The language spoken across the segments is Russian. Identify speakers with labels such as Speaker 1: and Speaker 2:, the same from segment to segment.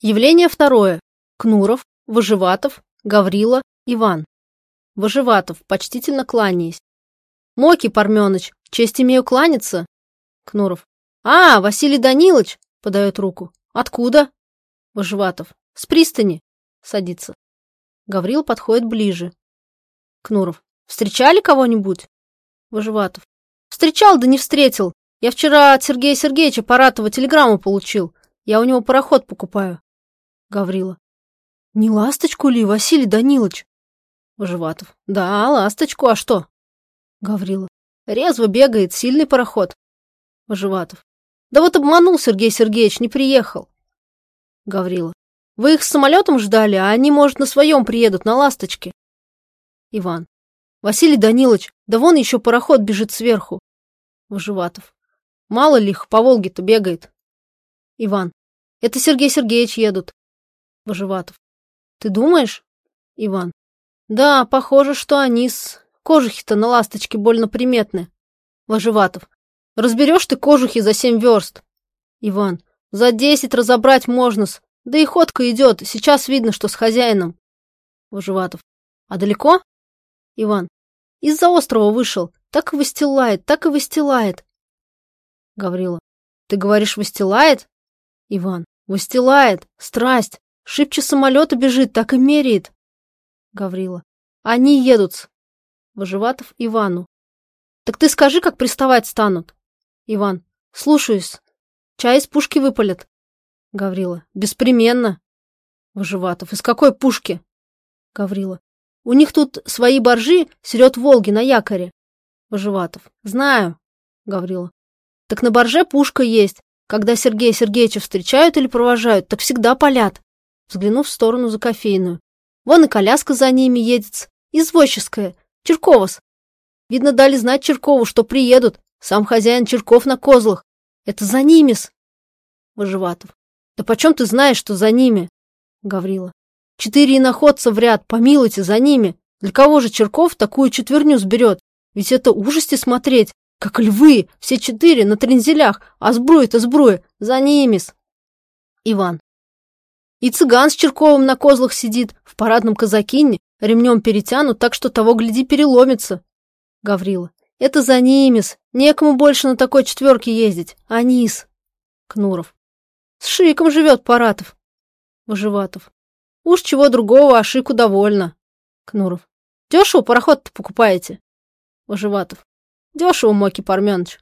Speaker 1: Явление второе. Кнуров, Выживатов, Гаврила, Иван. Выживатов, почтительно кланяясь. Моки, Парменыч, честь имею кланяться. Кнуров. А, Василий Данилович, подает руку. Откуда? Выживатов. С пристани. Садится. Гаврил подходит ближе. Кнуров. Встречали кого-нибудь? Выживатов. Встречал, да не встретил. Я вчера от Сергея Сергеевича Паратова телеграмму получил. Я у него пароход покупаю. Гаврила. Не ласточку ли, Василий Данилович? Выживатов. Да, ласточку, а что? Гаврила. Резво бегает, сильный пароход. Выживатов. Да вот обманул Сергей Сергеевич, не приехал. Гаврила. Вы их с самолетом ждали, а они, может, на своем приедут, на ласточке. Иван. Василий Данилович, да вон еще пароход бежит сверху. Выживатов. Мало ли их по Волге-то бегает. Иван. Это Сергей Сергеевич едут. Выживатов. Ты думаешь? Иван. Да, похоже, что они с... Кожухи-то на ласточке больно приметны. Выживатов. Разберешь ты кожухи за семь верст. Иван. За десять разобрать можно-с. Да и ходка идет, сейчас видно, что с хозяином. Выживатов. А далеко? Иван. Из-за острова вышел. Так и выстилает, так и выстилает. Гаврила. Ты говоришь, выстилает? Иван. Выстилает. Страсть. Шибче самолета бежит, так и меряет. Гаврила. Они едут. Выживатов Ивану. Так ты скажи, как приставать станут. Иван. Слушаюсь. Чай из пушки выпалят. Гаврила. Беспременно. Выживатов. Из какой пушки? Гаврила. У них тут свои боржи серет Волги на якоре. Выживатов. Знаю. Гаврила. Так на борже пушка есть. Когда Сергея Сергеевича встречают или провожают, так всегда палят взглянув в сторону за кофейную. Вон и коляска за ними едет, извозческая, Черковос. Видно, дали знать Черкову, что приедут, сам хозяин Черков на козлах. Это за ними-с. Выживатов. Да почем ты знаешь, что за ними? Гаврила. Четыре иноходца в ряд, помилуйте, за ними. Для кого же Черков такую четверню сберет? Ведь это ужасти смотреть, как львы, все четыре на трензелях, а сбруя-то сбруя, за ними-с. Иван. И цыган с Черковым на козлах сидит, в парадном казакине, ремнем перетянут, так что того, гляди, переломится. Гаврила. Это за нимис. Некому больше на такой четверке ездить. Анис. Кнуров. С Шиком живет Паратов. Выживатов. Уж чего другого, а Шику довольно. Кнуров. Дешево пароход-то покупаете? Выживатов. Дешево, Моки Парменыч.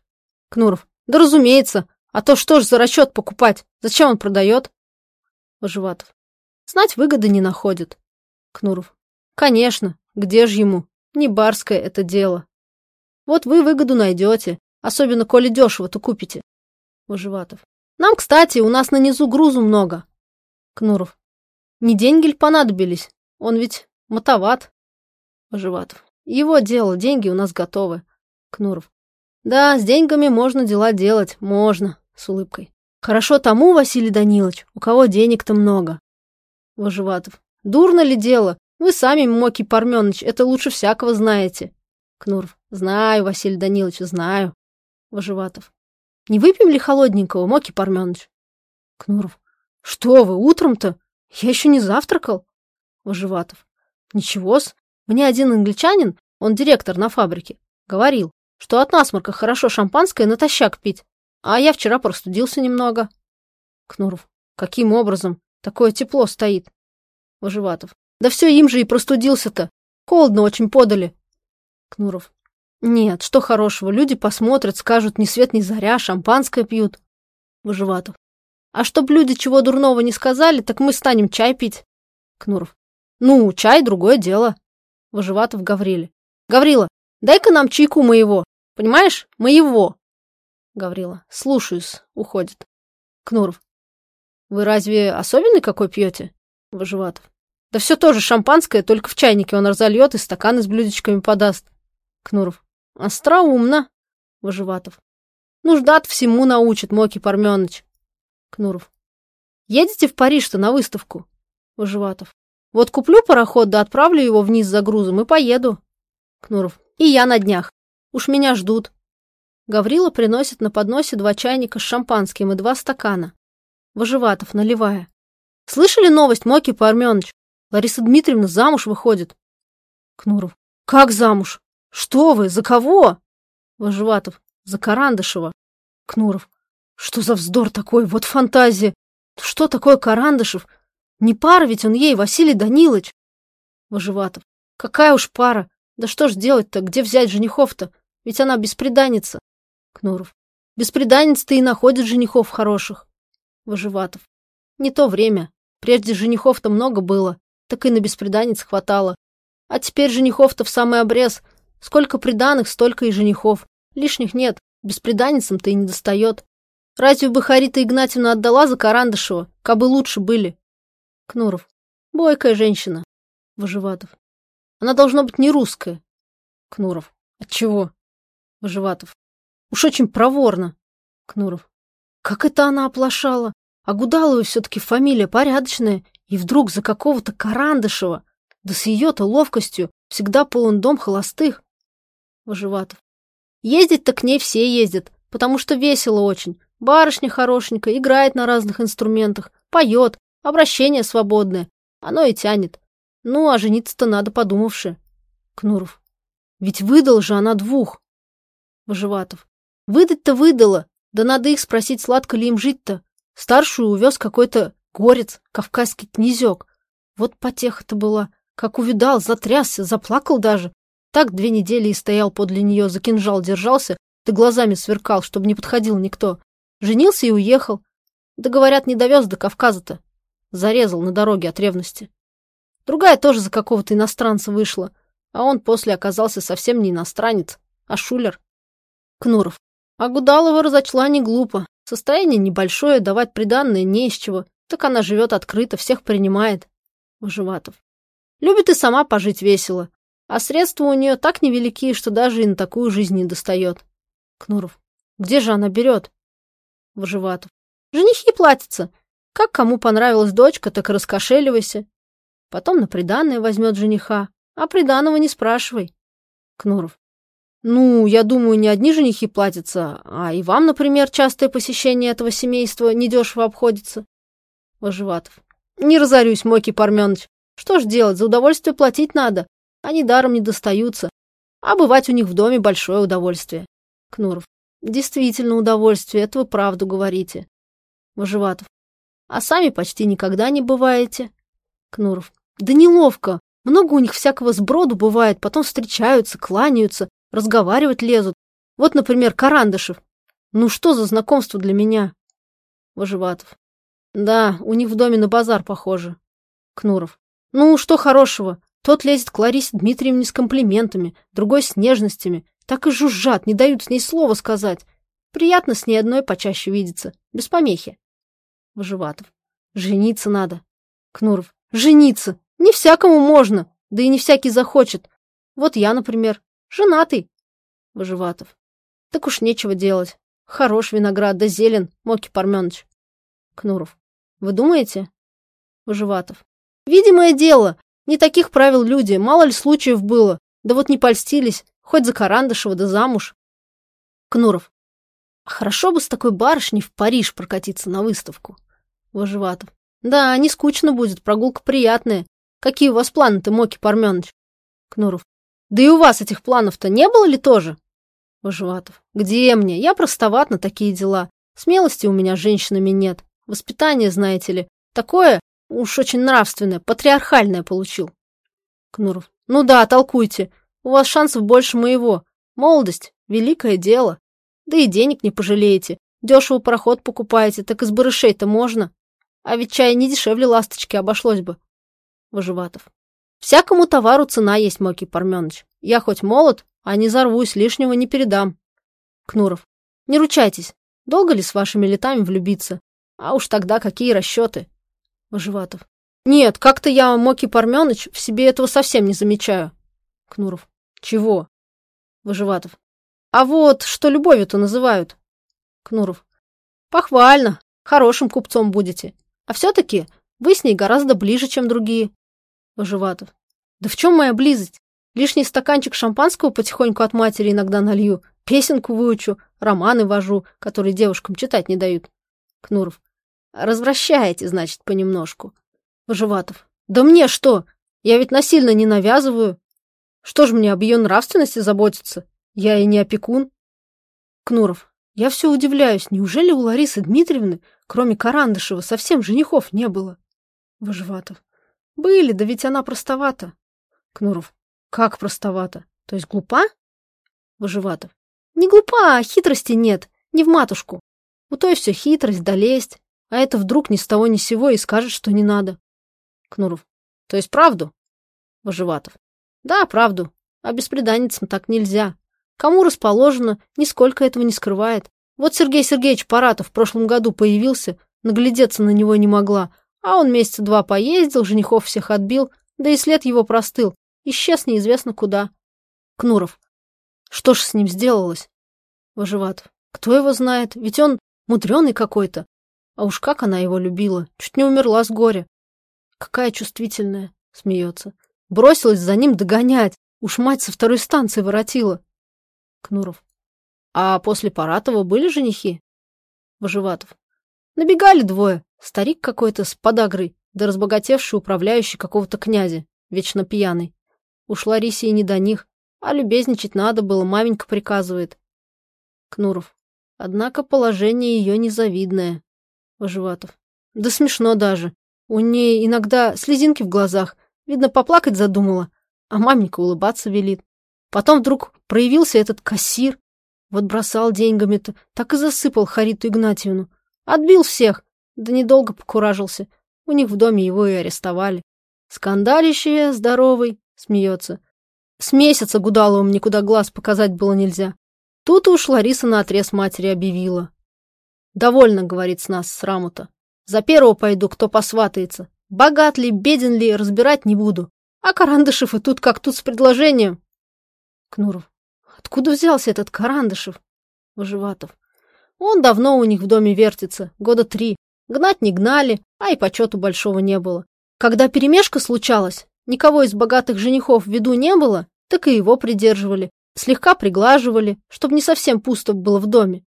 Speaker 1: Кнуров. Да разумеется. А то что ж за расчет покупать? Зачем он продает? Выживатов. Знать выгоды не находит. Кнуров. Конечно, где же ему? Не барское это дело. Вот вы выгоду найдете, особенно коли дешево-то купите. Выживатов. Нам, кстати, у нас на низу грузу много. Кнуров. Не деньги ли понадобились? Он ведь мотоват. Выживатов. Его дело, деньги у нас готовы. Кнуров. Да, с деньгами можно дела делать, можно, с улыбкой. Хорошо тому, Василий Данилович, у кого денег-то много. Выживатов. Дурно ли дело? Вы сами, Моки Парменыч, это лучше всякого знаете. Кнуров. Знаю, Василий Данилович, знаю. Выживатов. Не выпьем ли холодненького, Моки Парменыч? Кнуров. Что вы, утром-то? Я еще не завтракал. Выживатов. Ничего-с. Мне один англичанин, он директор на фабрике, говорил, что от насморка хорошо шампанское натощак пить. А я вчера простудился немного. Кнуров. Каким образом? Такое тепло стоит. Выживатов. Да все им же и простудился-то. Холодно очень подали. Кнуров. Нет, что хорошего, люди посмотрят, скажут, ни свет ни заря, шампанское пьют. Выживатов. А чтоб люди чего дурного не сказали, так мы станем чай пить. Кнуров. Ну, чай другое дело. Выживатов Гавриле. Гаврила, дай-ка нам чайку моего. Понимаешь? Моего. Гаврила. Слушаюсь. Уходит. Кнуров. Вы разве особенный какой пьете? Выживатов. Да все тоже шампанское, только в чайнике он разольет и стаканы с блюдечками подаст. Кнуров. Остроумно. Выживатов. Нужда-то всему научит Моки Парменыч. Кнуров. Едете в Париж-то на выставку? Выживатов. Вот куплю пароход, да отправлю его вниз за грузом и поеду. Кнуров. И я на днях. Уж меня ждут. Гаврила приносит на подносе два чайника с шампанским и два стакана. Выживатов, наливая. Слышали новость, Моки Парменыч? Лариса Дмитриевна замуж выходит. Кнуров. Как замуж? Что вы? За кого? Выживатов. За Карандышева. Кнуров. Что за вздор такой? Вот фантазия. Что такое Карандышев? Не пара ведь он ей, Василий Данилович. Выживатов. Какая уж пара. Да что ж делать-то? Где взять женихов-то? Ведь она бесприданница. Кнуров. Бесприданниц-то и находит женихов хороших. Выживатов. Не то время. Прежде женихов-то много было, так и на бесприданниц хватало. А теперь женихов-то в самый обрез. Сколько приданых, столько и женихов. Лишних нет, бесприданницам-то и не достает. Разве бы Харита Игнатьевна отдала за Карандышева, кабы лучше были? Кнуров. Бойкая женщина. Выживатов. Она должна быть не русская. Кнуров. Отчего? Выживатов. Уж очень проворно. Кнуров. Как это она оплошала? А Гудалова все-таки фамилия порядочная, и вдруг за какого-то Карандышева, да с ее-то ловкостью, всегда полон дом холостых. Выживатов. Ездить-то к ней все ездят, потому что весело очень. Барышня хорошенькая, играет на разных инструментах, поет, обращение свободное. Оно и тянет. Ну, а жениться-то надо подумавши. Кнуров. Ведь выдал же она двух. Выживатов. Выдать-то выдала, да надо их спросить, сладко ли им жить-то. Старшую увез какой-то горец, кавказский князек. Вот потеха-то была. Как увидал, затрясся, заплакал даже. Так две недели и стоял подле нее, за кинжал держался, да глазами сверкал, чтобы не подходил никто. Женился и уехал. Да, говорят, не довез до Кавказа-то. Зарезал на дороге от ревности. Другая тоже за какого-то иностранца вышла, а он после оказался совсем не иностранец, а шулер. Кнуров. А Гудалова разочла не глупо. Состояние небольшое, давать приданное не из чего. Так она живет открыто, всех принимает. Выживатов. Любит и сама пожить весело. А средства у нее так невелики, что даже и на такую жизнь не достает. Кнуров. Где же она берет? Выживатов. Женихи платятся. Как кому понравилась дочка, так и раскошеливайся. Потом на приданное возьмет жениха. А приданого не спрашивай. Кнуров. Ну, я думаю, не одни женихи платятся, а и вам, например, частое посещение этого семейства недешево обходится. Вожеватов. Не разорюсь, Мойки Парменыч. Что ж делать, за удовольствие платить надо. Они даром не достаются. А бывать у них в доме большое удовольствие. Кнуров. Действительно удовольствие, это вы правду говорите. Вожеватов. А сами почти никогда не бываете. Кнуров. Да неловко. Много у них всякого сброду бывает, потом встречаются, кланяются, разговаривать лезут. Вот, например, Карандышев. Ну что за знакомство для меня? Выживатов. Да, у них в доме на базар похоже. Кнуров. Ну, что хорошего? Тот лезет к Ларисе Дмитриевне с комплиментами, другой с нежностями. Так и жужжат, не дают с ней слова сказать. Приятно с ней одной почаще видеться, без помехи. Выживатов. Жениться надо. Кнуров. Жениться. Не всякому можно, да и не всякий захочет. Вот я, например, Женатый. Выживатов. Так уж нечего делать. Хорош виноград, да зелен, Моки Парменыч. Кнуров. Вы думаете? Выживатов. Видимое дело. Не таких правил люди, мало ли случаев было. Да вот не польстились, хоть за Карандышева да замуж. Кнуров. Хорошо бы с такой барышней в Париж прокатиться на выставку. Выживатов. Да, не скучно будет, прогулка приятная. Какие у вас планы-то, Моки Парменыч? Кнуров. Да и у вас этих планов-то не было ли тоже? Выживатов. Где мне? Я простоват на такие дела. Смелости у меня женщинами нет. Воспитание, знаете ли, такое уж очень нравственное, патриархальное получил. Кнуров. Ну да, толкуйте. У вас шансов больше моего. Молодость — великое дело. Да и денег не пожалеете. Дешево проход покупаете, так из барышей-то можно. А ведь чай не дешевле ласточки обошлось бы. Выживатов. Всякому товару цена есть, Моки Парменыч. Я хоть молод, а не зарвусь, лишнего не передам. Кнуров. Не ручайтесь. Долго ли с вашими летами влюбиться? А уж тогда какие расчеты? Выживатов. Нет, как-то я, Моки Парменыч, в себе этого совсем не замечаю. Кнуров. Чего? Выживатов. А вот, что любовью-то называют. Кнуров. Похвально. Хорошим купцом будете. А все-таки вы с ней гораздо ближе, чем другие. Выживатов. Да в чем моя близость? Лишний стаканчик шампанского потихоньку от матери иногда налью, песенку выучу, романы вожу, которые девушкам читать не дают. Кнуров. Развращаете, значит, понемножку. Выживатов. Да мне что? Я ведь насильно не навязываю. Что ж мне об ее нравственности заботиться? Я и не опекун. Кнуров. Я все удивляюсь, неужели у Ларисы Дмитриевны, кроме Карандышева, совсем женихов не было? Выживатов. Были, да ведь она простовата. Кнуров. Как простовата? То есть глупа? Выживатов. Не глупа, а хитрости нет, не в матушку. У той все хитрость да лесть, а это вдруг ни с того ни с сего и скажет, что не надо. Кнуров. То есть правду? Выживатов. Да, правду. А беспреданницам так нельзя. Кому расположено, нисколько этого не скрывает. Вот Сергей Сергеевич Паратов в прошлом году появился, наглядеться на него не могла, а он месяца два поездил, женихов всех отбил, да и след его простыл, исчез неизвестно куда. Кнуров. Что ж с ним сделалось? Выживатов. Кто его знает, ведь он мудреный какой-то. А уж как она его любила, чуть не умерла с горя. Какая чувствительная, смеется. Бросилась за ним догонять, уж мать со второй станции воротила. Кнуров. А после Паратова были женихи? Выживатов. Набегали двое. Старик какой-то с подагрой, да разбогатевший управляющий какого-то князя, вечно пьяный. Уж Ларисе и не до них, а любезничать надо было, маменька приказывает. Кнуров. Однако положение ее незавидное. Выживатов. Да смешно даже. У ней иногда слезинки в глазах. Видно, поплакать задумала, а маменька улыбаться велит. Потом вдруг проявился этот кассир. Вот бросал деньгами-то, так и засыпал Хариту Игнатьевну. Отбил всех, да недолго покуражился. У них в доме его и арестовали. Скандалище здоровый, смеется. С месяца Гудаловым никуда глаз показать было нельзя. Тут уж Лариса наотрез матери объявила. «Довольно, — говорит с нас, сраму-то. За первого пойду, кто посватается. Богат ли, беден ли, разбирать не буду. А Карандышев и тут как тут с предложением. Кнуров. Откуда взялся этот Карандышев? Выживатов. Он давно у них в доме вертится, года три. Гнать не гнали, а и почету большого не было. Когда перемешка случалась, никого из богатых женихов в виду не было, так и его придерживали, слегка приглаживали, чтобы не совсем пусто было в доме.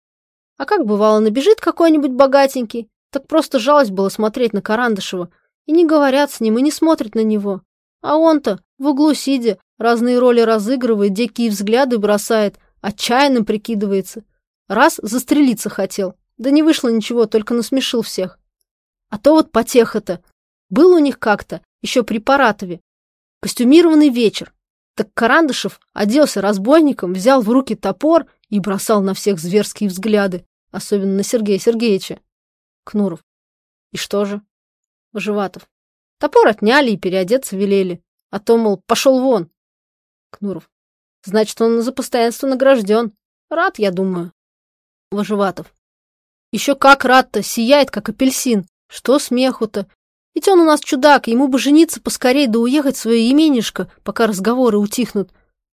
Speaker 1: А как бывало, набежит какой-нибудь богатенький, так просто жалость было смотреть на Карандышева, и не говорят с ним, и не смотрят на него. А он-то, в углу сидя, разные роли разыгрывает, дикие взгляды бросает, отчаянным прикидывается. Раз застрелиться хотел, да не вышло ничего, только насмешил всех. А то вот потеха-то. Был у них как-то, еще при Паратове. Костюмированный вечер. Так Карандышев оделся разбойником, взял в руки топор и бросал на всех зверские взгляды, особенно на Сергея Сергеевича. Кнуров. И что же? Выживатов. Топор отняли и переодеться велели. А то, мол, пошел вон. Кнуров. Значит, он за постоянство награжден. Рад, я думаю. Выживатов. Еще как рад-то, сияет, как апельсин. Что смеху-то? Ведь он у нас чудак, ему бы жениться поскорей да уехать в свое именишко, пока разговоры утихнут.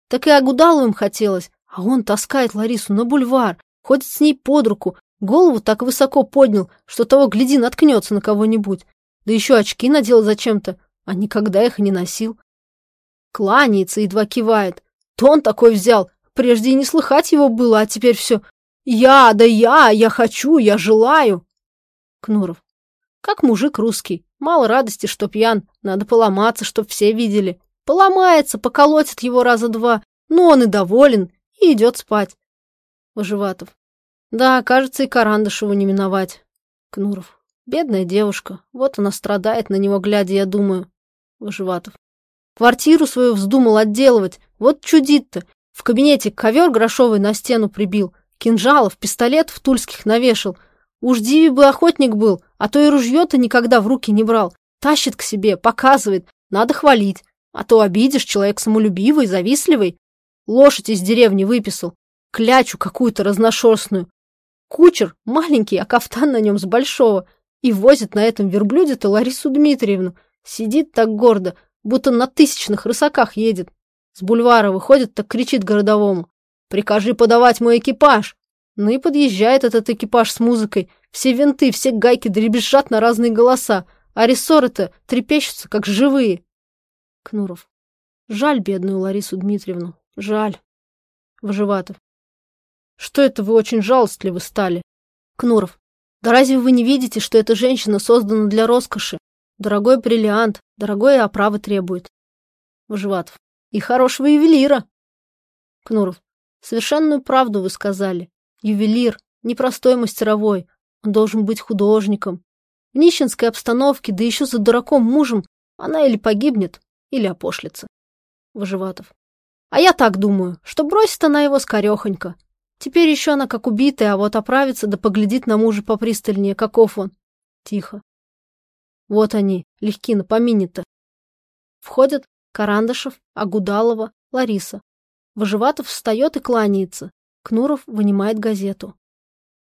Speaker 1: Так и Агудаловым хотелось, а он таскает Ларису на бульвар, ходит с ней под руку, голову так высоко поднял, что того, гляди, наткнется на кого-нибудь. Да еще очки надел зачем-то, а никогда их не носил. Кланяется, едва кивает. То он такой взял, прежде и не слыхать его было, а теперь все «Я, да я, я хочу, я желаю!» Кнуров. Как мужик русский. Мало радости, что пьян. Надо поломаться, чтоб все видели. Поломается, поколотит его раза два. Но он и доволен, и идет спать. Выживатов. Да, кажется, и Карандышеву не миновать. Кнуров. Бедная девушка. Вот она страдает на него, глядя, я думаю. Выживатов. Квартиру свою вздумал отделывать. Вот чудит-то. В кабинете ковер грошовый на стену прибил. Кинжалов, пистолетов тульских навешал. Уж Диви бы охотник был, а то и ружье-то никогда в руки не брал. Тащит к себе, показывает. Надо хвалить. А то обидишь, человек самолюбивый, завистливый. Лошадь из деревни выписал. Клячу какую-то разношерстную. Кучер маленький, а кафтан на нем с большого. И возит на этом верблюде-то Ларису Дмитриевну. Сидит так гордо, будто на тысячных рысаках едет. С бульвара выходит, так кричит городовому. Прикажи подавать мой экипаж. Ну и подъезжает этот экипаж с музыкой. Все винты, все гайки дребезжат на разные голоса, а рессоры-то трепещутся, как живые. Кнуров. Жаль бедную Ларису Дмитриевну. Жаль. Выживатов. Что это вы очень жалостливы стали? Кнуров. Да разве вы не видите, что эта женщина создана для роскоши? Дорогой бриллиант, дорогое оправы требует. Выживатов. И хорошего ювелира. Кнуров. Совершенную правду вы сказали. Ювелир, непростой мастеровой. Он должен быть художником. В нищенской обстановке, да еще за дураком мужем, она или погибнет, или опошлится. Выживатов. А я так думаю, что бросит она его скорехонько. Теперь еще она как убитая, а вот оправится да поглядит на мужа попристальнее, каков он. Тихо. Вот они, легки на помине-то. Входят Карандашев, Агудалова, Лариса. Выживатов встает и кланяется. Кнуров вынимает газету.